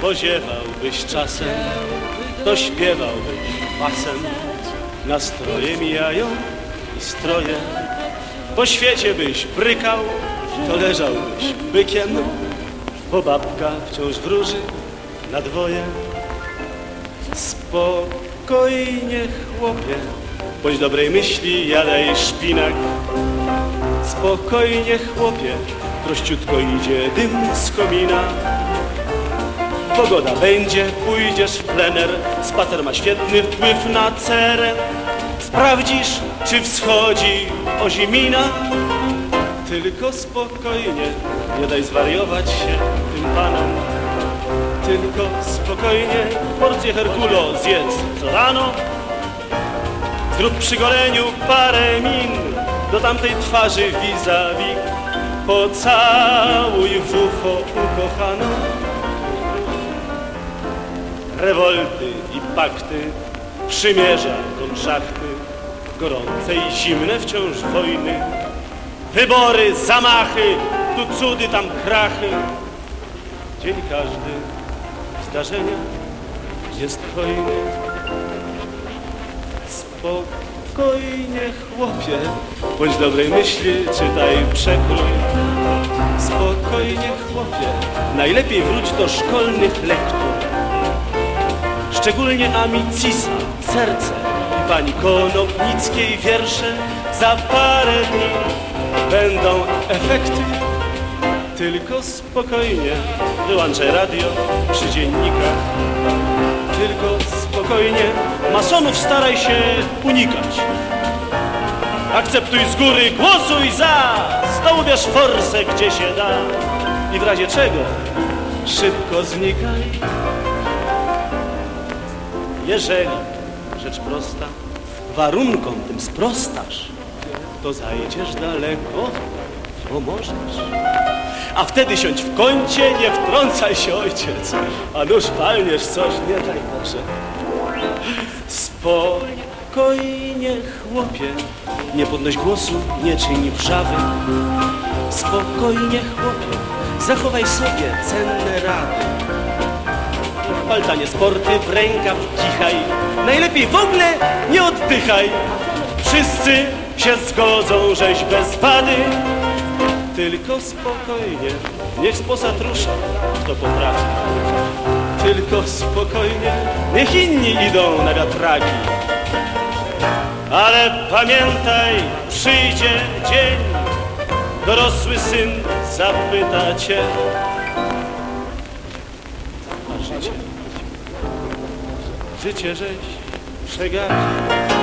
Poziewałbyś czasem, to śpiewałbyś pasem. Nastroje mijają i stroje. Po świecie byś brykał, to leżałbyś bykiem. Bo babka wciąż wróży na dwoje. Spokojnie, chłopie, bądź dobrej myśli, jadaj szpinak. Spokojnie, chłopie, prościutko idzie dym z komina. Pogoda będzie, pójdziesz w plener, spacer ma świetny wpływ na cerę. Sprawdzisz, czy wschodzi ozimina. Tylko spokojnie, nie daj zwariować się tym panom. Tylko spokojnie, porcję Herkulo zjedz co rano. Zrób przy goleniu parę min do tamtej twarzy vis-a-vis. Pocałuj w ucho ukochaną. Rewolty i pakty, przymierza, konszachty, gorące i zimne wciąż wojny. Wybory, zamachy, tu cudy, tam krachy. Dzień każdy zdarzenia jest hojny. Spokojnie, chłopie, bądź dobrej myśli, czytaj przekrój. Spokojnie, chłopie, najlepiej wróć do szkolnych lektur. Szczególnie Amicisa, serce i pani Konopnickiej wiersze za parę dni będą efekty. Tylko spokojnie, wyłączaj radio przy dziennikach. Tylko spokojnie, masonów staraj się unikać. Akceptuj z góry, głosuj za, znowu bierz forsę gdzie się da. I w razie czego szybko znikaj. Jeżeli, rzecz prosta, warunkom tym sprostasz, to zajdziesz daleko, bo możesz. A wtedy siądź w kącie, nie wtrącaj się ojciec, a nuż palniesz coś, nie daj Boże. Spokojnie, chłopie, nie podnoś głosu, nie czyń wrzawy. Spokojnie, chłopie, zachowaj sobie cenne rady. Paltanie sporty w rękaw kichaj, najlepiej w ogóle nie oddychaj. Wszyscy się zgodzą, żeś bez wady. Tylko spokojnie, niech z posad rusza, kto potrafi. Tylko spokojnie, niech inni idą na wiatraki. Ale pamiętaj, przyjdzie dzień, dorosły syn zapyta cię. Życie żeś przegapił.